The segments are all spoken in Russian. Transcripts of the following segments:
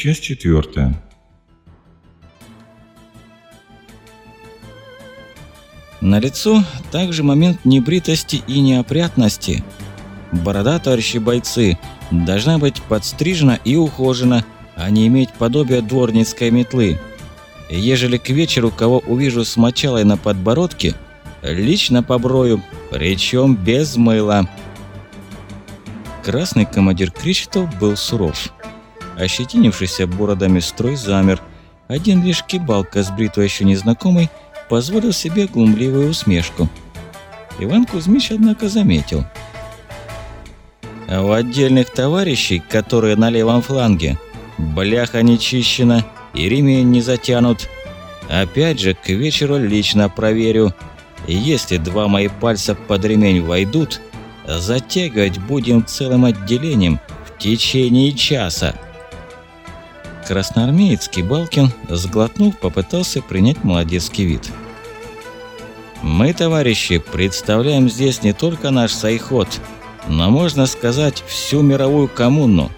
Часть четвертая. На лицо также момент небритости и неопрятности. Борода, товарищи бойцы, должна быть подстрижена и ухожена, а не иметь подобие дворницкой метлы. Ежели к вечеру кого увижу с мочалой на подбородке, лично поброю, причем без мыла. Красный командир Кричетов был суров. Ощетинившийся бородами строй замер. Один лишь кибалка с бритвой еще незнакомый позволил себе глумливую усмешку. Иван Кузьмич, однако, заметил. А у отдельных товарищей, которые на левом фланге, бляха не чищена и ремень не затянут. Опять же, к вечеру лично проверю. Если два мои пальца под ремень войдут, затягивать будем целым отделением в течение часа. Красноармеец Кибалкин, сглотнув, попытался принять молодецкий вид. «Мы, товарищи, представляем здесь не только наш сайход, но, можно сказать, всю мировую коммуну.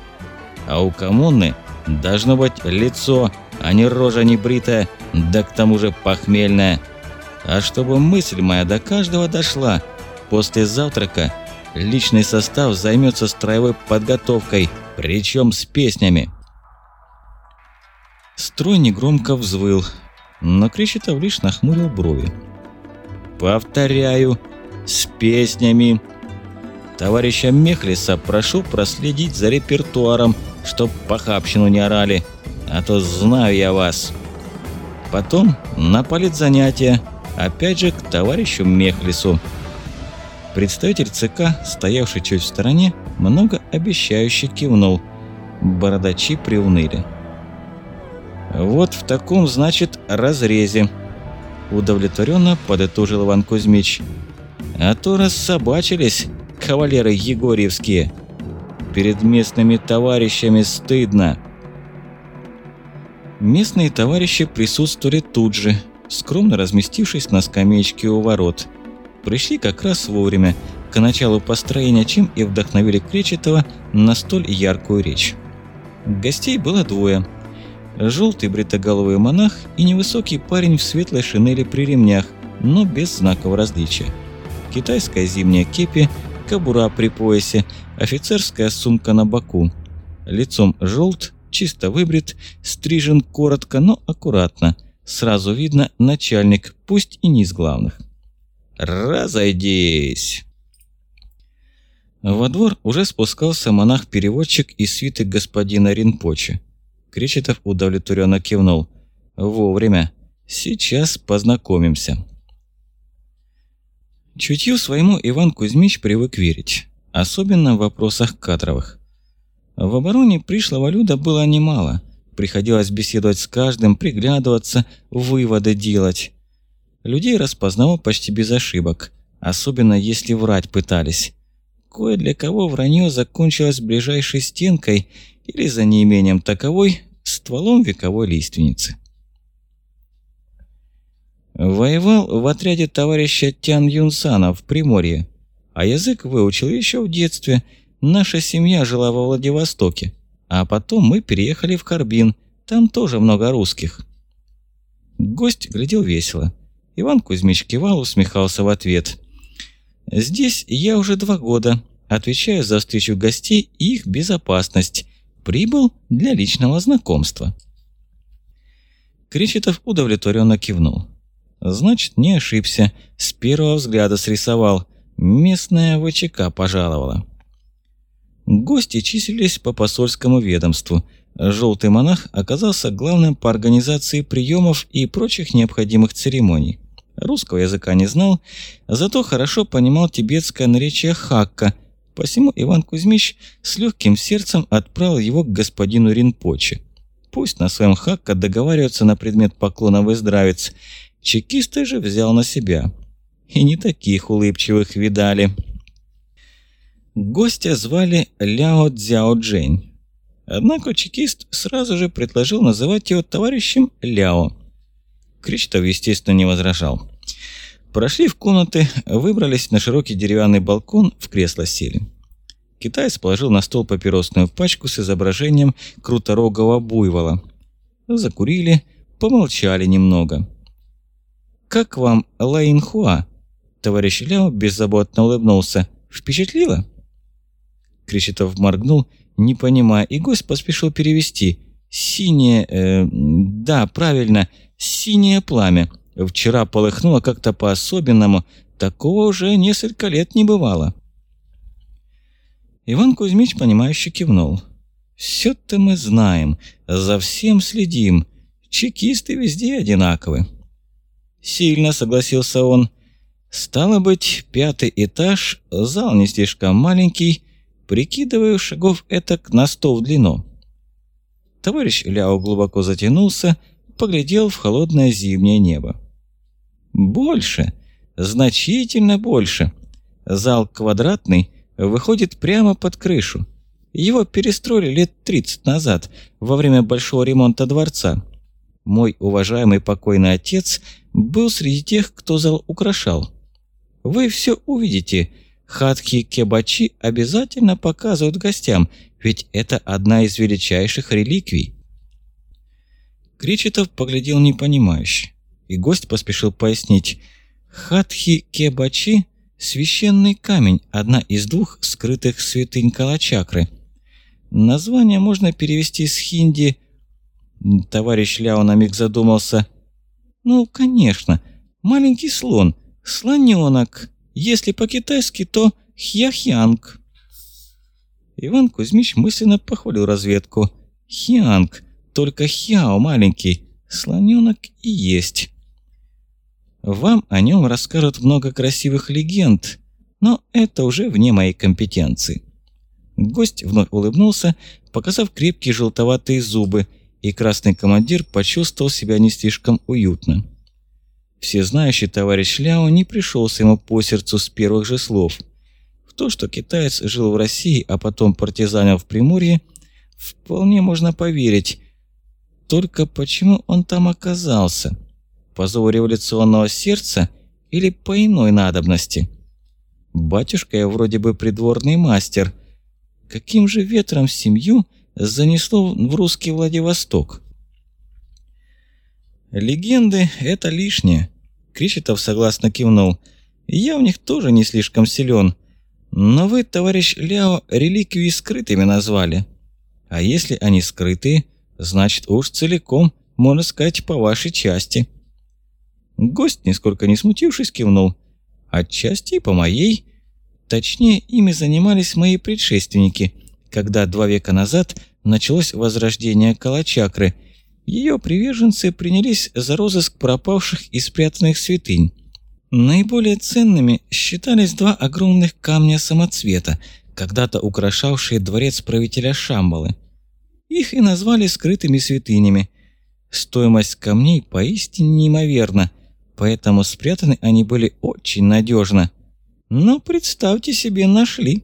А у коммуны должно быть лицо, а не рожа небритая, да к тому же похмельная. А чтобы мысль моя до каждого дошла, после завтрака личный состав займется строевой подготовкой, причем с песнями». Строй негромко взвыл, но Кречетов лишь нахмурил брови. «Повторяю, с песнями. Товарища Мехлиса прошу проследить за репертуаром, чтоб похабщину не орали, а то знаю я вас. Потом на политзанятия, опять же к товарищу Мехлису». Представитель ЦК, стоявший чуть в стороне, многообещающе кивнул. Бородачи приуныли. «Вот в таком, значит, разрезе», – удовлетворенно подытожил Иван Кузьмич. «А то рассобачились, кавалеры егорьевские. Перед местными товарищами стыдно». Местные товарищи присутствовали тут же, скромно разместившись на скамеечке у ворот. Пришли как раз вовремя, к началу построения, чем и вдохновили Кречетова на столь яркую речь. Гостей было двое – Желтый бритоголовый монах и невысокий парень в светлой шинели при ремнях, но без знаков различия. Китайская зимняя кепи, кобура при поясе, офицерская сумка на боку. Лицом желт, чисто выбрит, стрижен коротко, но аккуратно. Сразу видно начальник, пусть и не из главных. «Разойдись!» Во двор уже спускался монах-переводчик из свиты господина Ринпоче. Кречетов удовлетворенно кивнул. «Вовремя. Сейчас познакомимся». Чутью своему Иван Кузьмич привык верить, особенно в вопросах кадровых. В обороне пришлого люда было немало. Приходилось беседовать с каждым, приглядываться, выводы делать. Людей распознавал почти без ошибок, особенно если врать пытались. Кое для кого вранье закончилось ближайшей стенкой или за неимением таковой стволом вековой лиственницы. Воевал в отряде товарища Тян Юнсана в Приморье, а язык выучил еще в детстве. Наша семья жила во Владивостоке, а потом мы переехали в Карбин, там тоже много русских. Гость глядел весело. Иван Кузьмич кивал, усмехался в ответ. «Здесь я уже два года, отвечаю за встречу гостей и их безопасность, Прибыл для личного знакомства. Кречетов удовлетворенно кивнул. Значит, не ошибся. С первого взгляда срисовал. Местная ВЧК пожаловала. Гости числились по посольскому ведомству. Желтый монах оказался главным по организации приемов и прочих необходимых церемоний. Русского языка не знал, зато хорошо понимал тибетское наречие хакка – Посему Иван Кузьмич с легким сердцем отправил его к господину Ринпоче. Пусть на своем хакка договариваются на предмет поклона в здравец. Чекисты же взял на себя. И не таких улыбчивых видали. Гостя звали Ляо Цзяо Джень. Однако чекист сразу же предложил называть его товарищем Ляо. Кричтов, естественно, не возражал. Прошли в комнаты, выбрались на широкий деревянный балкон, в кресло сели. Китаец положил на стол папиросную пачку с изображением круторогого буйвола. Закурили, помолчали немного. «Как вам Лаинхуа?» Товарищ Ляо беззаботно улыбнулся. «Впечатлило?» Кречетов моргнул, не понимая, и гость поспешил перевести. «Синее... Э, да, правильно, синее пламя. Вчера полыхнуло как-то по-особенному. Такого уже несколько лет не бывало». Иван Кузьмич, понимающе кивнул. «Всё-то мы знаем, за всем следим. Чекисты везде одинаковы». «Сильно», — согласился он. «Стало быть, пятый этаж, зал не слишком маленький, прикидываю шагов этак на сто в длину». Товарищ Ляо глубоко затянулся, поглядел в холодное зимнее небо. «Больше, значительно больше. Зал квадратный, выходит прямо под крышу. Его перестроили лет 30 назад, во время большого ремонта дворца. Мой уважаемый покойный отец был среди тех, кто зал украшал. Вы все увидите. Хатхи Кебачи обязательно показывают гостям, ведь это одна из величайших реликвий. Кречетов поглядел непонимающе, и гость поспешил пояснить. Хатхи Кебачи Священный камень – одна из двух скрытых святынь Калачакры. Название можно перевести с хинди. Товарищ Ляо на миг задумался. Ну, конечно, маленький слон, слоненок. Если по-китайски, то хьяхьянг. Иван Кузьмич мысленно похвалил разведку. Хьянг, только хяо маленький, слоненок и есть. Вам о нем расскажут много красивых легенд, но это уже вне моей компетенции». Гость вновь улыбнулся, показав крепкие желтоватые зубы, и красный командир почувствовал себя не слишком уютно. Всезнающий товарищ Ляо не пришелся ему по сердцу с первых же слов. В то, что китаец жил в России, а потом партизанил в Приморье, вполне можно поверить. Только почему он там оказался? По зову революционного сердца или по иной надобности? Батюшка я вроде бы придворный мастер. Каким же ветром семью занесло в русский Владивосток? Легенды — это лишнее. Кричетов согласно кивнул. Я в них тоже не слишком силен. Но вы, товарищ Ляо, реликвии скрытыми назвали. А если они скрытые, значит уж целиком, можно сказать, по вашей части. Гость, нисколько не смутившись, кивнул. Отчасти по моей. Точнее, ими занимались мои предшественники, когда два века назад началось возрождение Калачакры. Ее приверженцы принялись за розыск пропавших и спрятанных святынь. Наиболее ценными считались два огромных камня самоцвета, когда-то украшавшие дворец правителя Шамбалы. Их и назвали скрытыми святынями. Стоимость камней поистине неимоверна – поэтому спрятаны они были очень надежно. Но представьте себе, нашли.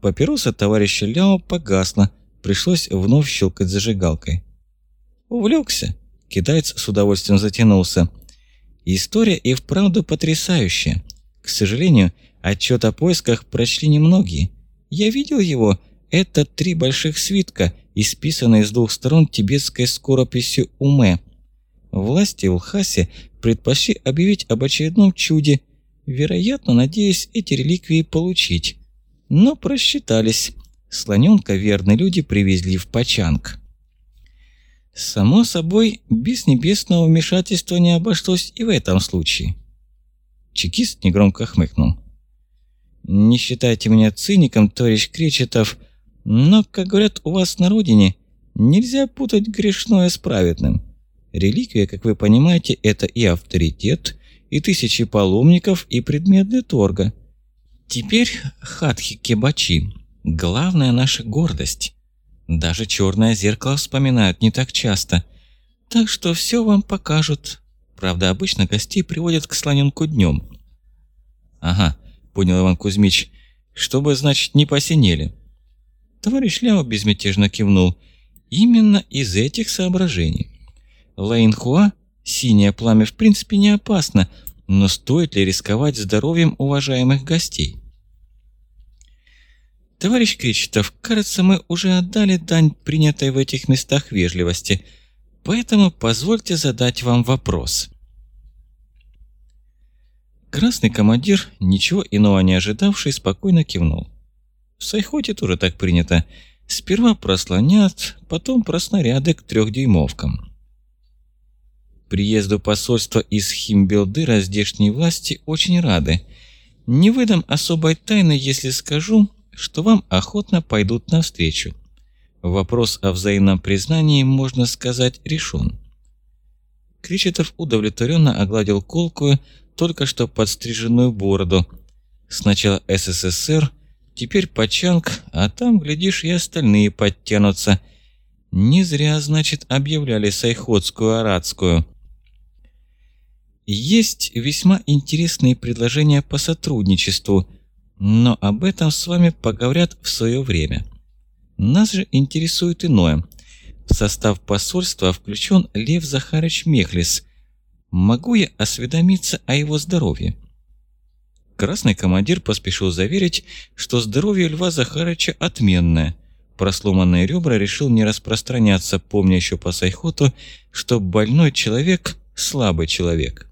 Папироса товарища Ляо погасла, пришлось вновь щелкать зажигалкой. Увлекся. Китаец с удовольствием затянулся. История и вправду потрясающая. К сожалению, отчет о поисках прочли немногие. Я видел его. Это три больших свитка, исписанные с двух сторон тибетской скорописью Уме. Власти в Лхасе предпочли объявить об очередном чуде, вероятно, надеясь эти реликвии получить. Но просчитались. Слоненка верные люди привезли в Пачанг. Само собой, без небесного вмешательства не обошлось и в этом случае. Чекист негромко хмыкнул. «Не считайте меня циником, товарищ Кречетов, но, как говорят у вас на родине, нельзя путать грешное с праведным. Реликвия, как вы понимаете, это и авторитет, и тысячи паломников, и предмет для торга. Теперь хатхи кебачи – главная наша гордость. Даже черное зеркало вспоминают не так часто. Так что все вам покажут. Правда, обычно гостей приводят к слоненку днем. Ага, понял Иван Кузьмич. Чтобы, значит, не посинели. Товарищ Ляо безмятежно кивнул. Именно из этих соображений. Лэйнхуа, синее пламя в принципе не опасно, но стоит ли рисковать здоровьем уважаемых гостей? Товарищ Кречетов, кажется, мы уже отдали дань принятой в этих местах вежливости, поэтому позвольте задать вам вопрос. Красный командир, ничего иного не ожидавший, спокойно кивнул. В Сайхоте тоже так принято. Сперва прослонят, потом проснаряды к трехдюймовкам. Приезду посольства из Химбелдыра здешние власти очень рады. Не выдам особой тайны, если скажу, что вам охотно пойдут навстречу. Вопрос о взаимном признании, можно сказать, решен. Кричетов удовлетворенно огладил колкую, только что подстриженную бороду. Сначала СССР, теперь Пачанг, а там, глядишь, и остальные подтянутся. Не зря, значит, объявляли Сайходскую Арадскую. Есть весьма интересные предложения по сотрудничеству, но об этом с вами поговорят в свое время. Нас же интересует иное. В состав посольства включен Лев Захарович Мехлис – Могу я осведомиться о его здоровье?» Красный командир поспешил заверить, что здоровье Льва Захарыча отменное. Про сломанные ребра решил не распространяться, помня еще по Сайхоту, что больной человек – слабый человек.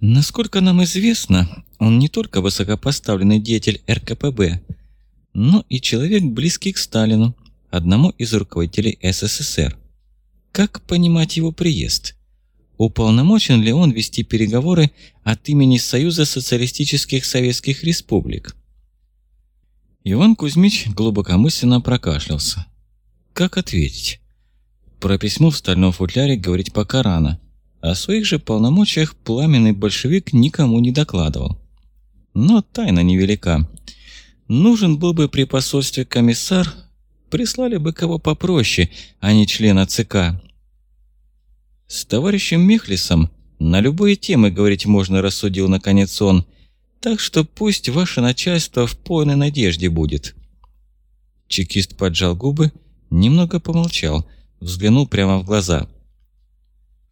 Насколько нам известно, он не только высокопоставленный деятель РКПБ, но и человек, близкий к Сталину, одному из руководителей СССР. Как понимать его приезд? Уполномочен ли он вести переговоры от имени Союза социалистических советских республик? Иван Кузьмич глубокомысленно прокашлялся. Как ответить? Про письмо в стальном футляре говорить пока рано. О своих же полномочиях пламенный большевик никому не докладывал. Но тайна невелика. Нужен был бы при посольстве комиссар, прислали бы кого попроще, а не члена ЦК. «С товарищем Мехлисом на любые темы говорить можно», – рассудил наконец он. «Так что пусть ваше начальство в полной надежде будет». Чекист поджал губы, немного помолчал, взглянул прямо в глаза.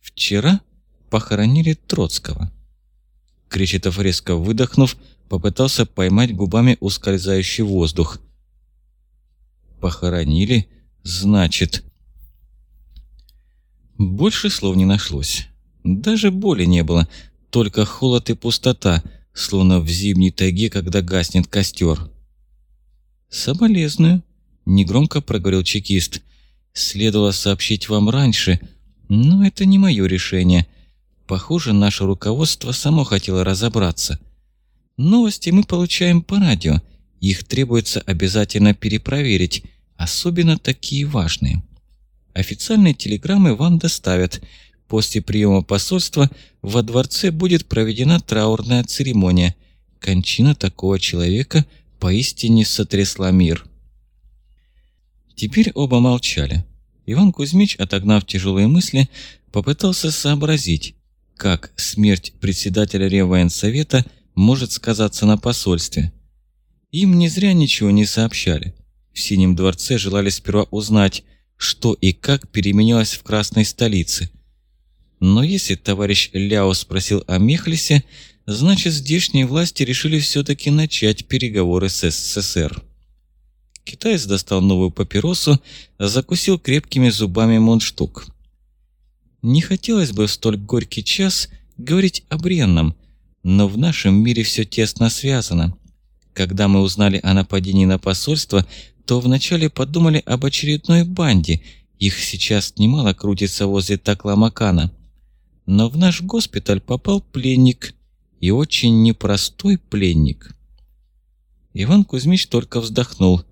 «Вчера похоронили Троцкого». Кречетов, резко выдохнув, попытался поймать губами ускользающий воздух. «Похоронили? Значит...» Больше слов не нашлось. Даже боли не было, только холод и пустота, словно в зимней тайге, когда гаснет костер. «Соболезную», – негромко проговорил чекист. «Следовало сообщить вам раньше, но это не мое решение. Похоже, наше руководство само хотело разобраться. Новости мы получаем по радио, их требуется обязательно перепроверить, особенно такие важные». Официальные телеграммы вам доставят. После приема посольства во дворце будет проведена траурная церемония. Кончина такого человека поистине сотрясла мир. Теперь оба молчали. Иван Кузьмич, отогнав тяжелые мысли, попытался сообразить, как смерть председателя Реввоенсовета может сказаться на посольстве. Им не зря ничего не сообщали. В Синем дворце желали сперва узнать, что и как переменилось в Красной столице. Но если товарищ Ляо спросил о Мехлисе, значит здешние власти решили все-таки начать переговоры с СССР. Китаец достал новую папиросу, закусил крепкими зубами мундштук. Не хотелось бы в столь горький час говорить о бренном, но в нашем мире все тесно связано. Когда мы узнали о нападении на посольство, то вначале подумали об очередной банде, их сейчас немало крутится возле Такламакана. Но в наш госпиталь попал пленник, и очень непростой пленник. Иван Кузьмич только вздохнул.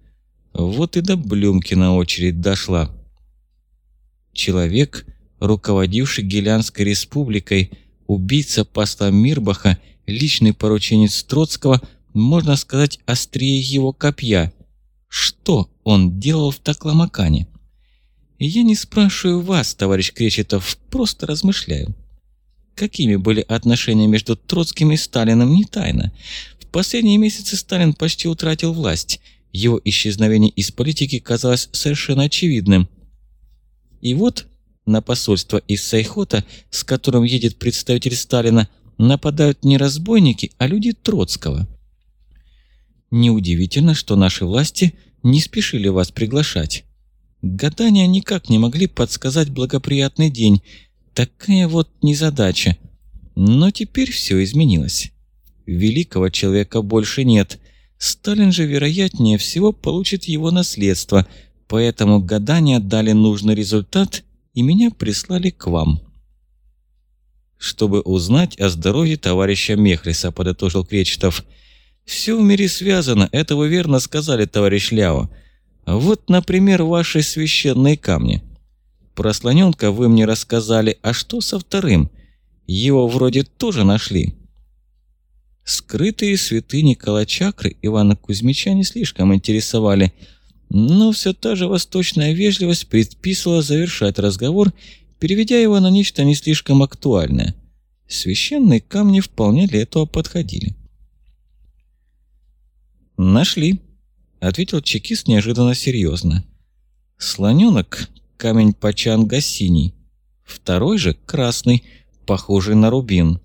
Вот и до Блюмкина очередь дошла. Человек, руководивший Гелянской республикой, убийца посла Мирбаха, личный порученец Троцкого, можно сказать, острее его копья – что он делал в Такламакане? Я не спрашиваю вас, товарищ Кречетов, просто размышляю. Какими были отношения между Троцким и Сталиным, не тайна. В последние месяцы Сталин почти утратил власть. Его исчезновение из политики казалось совершенно очевидным. И вот на посольство из Сайхота, с которым едет представитель Сталина, нападают не разбойники, а люди Троцкого. Неудивительно, что наши власти не спешили вас приглашать. Гадания никак не могли подсказать благоприятный день. Такая вот незадача. Но теперь все изменилось. Великого человека больше нет. Сталин же, вероятнее всего, получит его наследство, поэтому гадания дали нужный результат, и меня прислали к вам. Чтобы узнать о здоровье товарища Мехлиса, подытожил Кречетов. «Все в мире связано, это вы верно сказали, товарищ Ляо. Вот, например, ваши священные камни. Про слоненка вы мне рассказали, а что со вторым? Его вроде тоже нашли. Скрытые святыни Калачакры Ивана Кузьмича не слишком интересовали, но все та же восточная вежливость предписывала завершать разговор, переведя его на нечто не слишком актуальное. Священные камни вполне для этого подходили. «Нашли», — ответил чекист неожиданно серьезно. «Слоненок — камень пачанга синий, второй же — красный, похожий на рубин.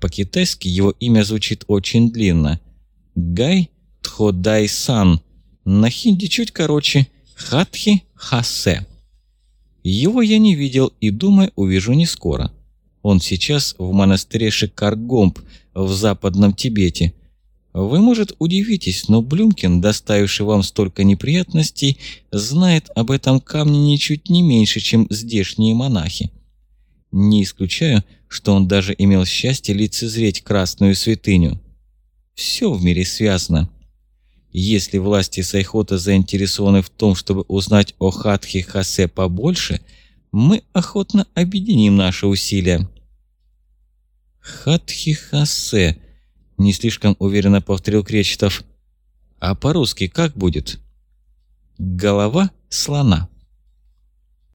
По-китайски его имя звучит очень длинно. Гай Тходай Сан. На хинди чуть короче. Хатхи Хасе. Его я не видел и, думаю, увижу не скоро. Он сейчас в монастыре Шикаргомб в западном Тибете – вы, может, удивитесь, но Блюмкин, доставивший вам столько неприятностей, знает об этом камне ничуть не меньше, чем здешние монахи. Не исключаю, что он даже имел счастье лицезреть красную святыню. Все в мире связано. Если власти Сайхота заинтересованы в том, чтобы узнать о Хатхе Хасе побольше, мы охотно объединим наши усилия. Хатхи Хасе не слишком уверенно повторил Кречетов. А по-русски как будет? Голова слона.